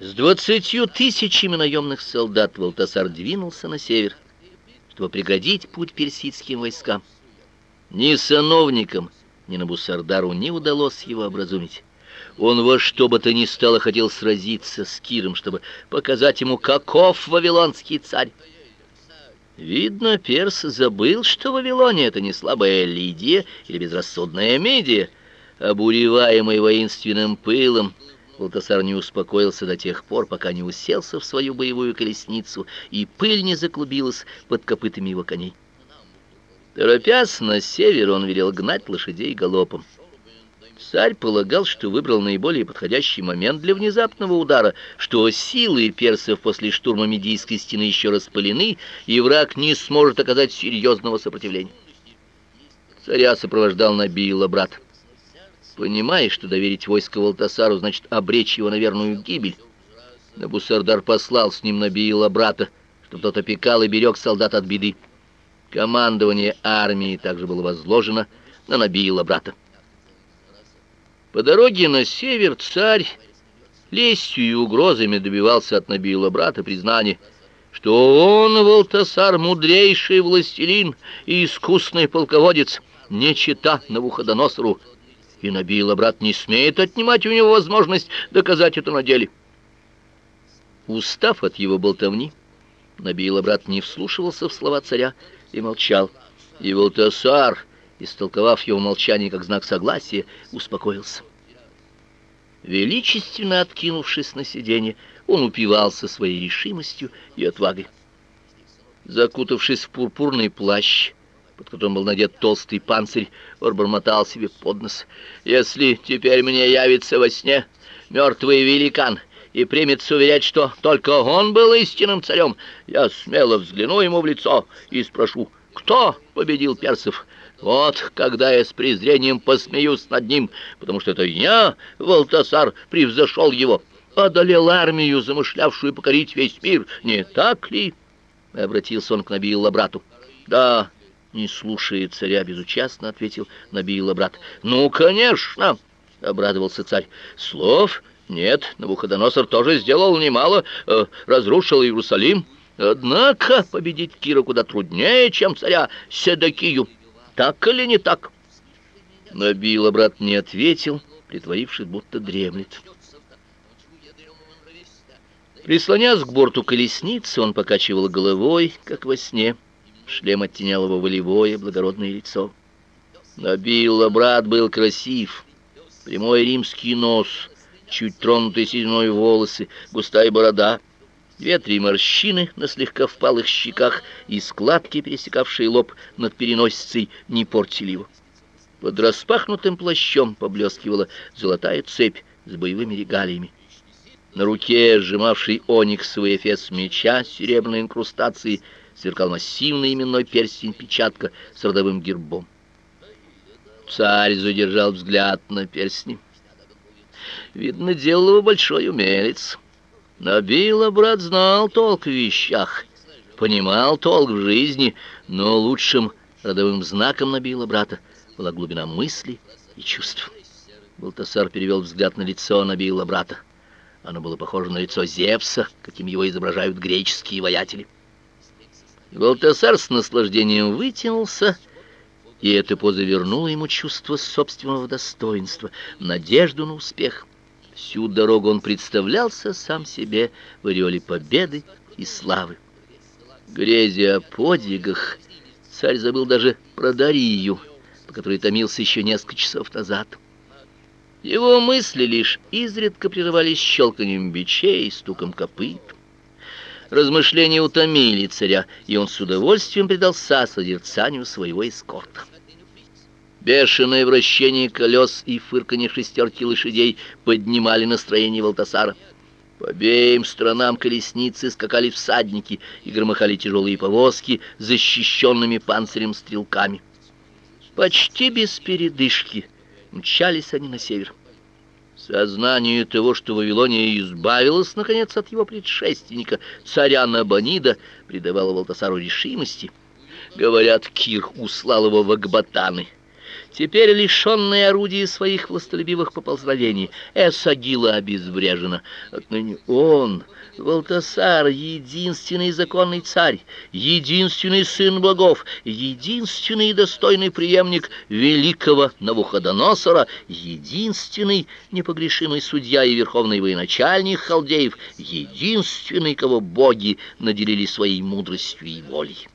С двадцатью тысячами наемных солдат Валтасар двинулся на север, чтобы преградить путь персидским войскам. Ни сановникам, ни Набусардару не удалось его образумить. Он во что бы то ни стало хотел сразиться с Киром, чтобы показать ему, каков вавилонский царь. Видно, перс забыл, что Вавилония — это не слабая Лидия или безрассудная Медия. Обуреваемый воинственным пылом, Валтасар не успокоился до тех пор, пока не уселся в свою боевую колесницу, и пыль не заклубилась под копытами его коней. Торопясь на север, он велел гнать лошадей галопом. Царь полагал, что выбрал наиболее подходящий момент для внезапного удара, что силы персов после штурма Медийской стены еще распалены, и враг не сможет оказать серьезного сопротивления. Царя сопровождал Набиила брат. Понимая, что доверить войско Валтасару значит обречь его на верную гибель, Набусардар послал с ним Набиила брата, чтобы тот опекал и берег солдат от беды. Командование армии также было возложено на Набиила брата. По дороге на север царь лестью и угрозами добивался от Набиила брата признания, что он, Валтасар, мудрейший властелин и искусный полководец, не чита Навуходоносору, и Набила брат не смеет отнимать у него возможность доказать это на деле. Устав от его болтовни, Набила брат не вслушивался в слова царя и молчал. И Валтасар, истолковав его молчание как знак согласия, успокоился. Величественно откинувшись на сиденье, он упивался своей решимостью и отвагой. Закутавшись в пурпурный плащ, под которым был надет толстый панцирь, мотал себе под нос. «Если теперь мне явится во сне мертвый великан и примется уверять, что только он был истинным царем, я смело взгляну ему в лицо и спрошу, кто победил персов?» Вот когда я с презрением посмеюсь над ним, потому что это я, Валтасар, превзошел его, одолел армию, замышлявшую покорить весь мир, не так ли?» Обратился он к Набиилла брату. «Да, не слушая царя, безучастно ответил Набиилла брат. «Ну, конечно!» — обрадовался царь. «Слов нет, Навуходоносор тоже сделал немало, э, разрушил Иерусалим. Однако победить Кира куда труднее, чем царя Седокию. Так или не так?» Набиилла брат не ответил, притворившись, будто дремлет. Прислонясь к борту колесницы, он покачивал головой, как во сне. Шлем оттенял его волевое, благородное лицо. Набилла брат был красив. Прямой римский нос, чуть тронутые сединой волосы, густая борода, две-три морщины на слегка впалых щеках и складки, пересекавшие лоб над переносицей, не портили его. Под распахнутым плащом поблескивала золотая цепь с боевыми регалиями. На руке, сжимавший ониксовый эфес меча с серебряной инкрустацией, сверкал массивный именной перстень-печатка с родовым гербом. Царь задержал взгляд на перстни. Видно, делал его большой умелец. Набила, брат, знал толк в вещах, понимал толк в жизни, но лучшим родовым знаком Набила брата была глубина мысли и чувств. Балтасар перевел взгляд на лицо Набила брата. Оно было похоже на лицо Зевса, каким его изображают греческие воятели. Валтасар с наслаждением вытянулся, и эта поза вернула ему чувство собственного достоинства, надежду на успех. Всю дорогу он представлялся сам себе в ореоле победы и славы. Грезя о подвигах, царь забыл даже про Дарию, по которой томился еще несколько часов назад. Его мысли лишь изредка прерывались щелканием бичей и стуком копыт. Размышления утомили царя, и он с удовольствием предался созерцанию своего эскорта. Бешеное вращение колес и фырканье шестерки лошадей поднимали настроение Валтасара. По обеим сторонам колесницы скакали всадники и громыхали тяжелые повозки с защищенными панцирем стрелками. Почти без передышки мчались они на север. Сознание того, что Вавилония избавилась, наконец, от его предшественника, царя Набонида, придавало Валтасару решимости. Говорят, Кир услал его в Акбатаны. Теперь лишенные орудия своих властолюбивых поползновений, Эсагила обезврежена. Отныне он, Валтасар, единственный законный царь, единственный сын богов, единственный достойный преемник великого Навуходоносора, единственный непогрешимый судья и верховный военачальник халдеев, единственный, кого боги наделили своей мудростью и волей.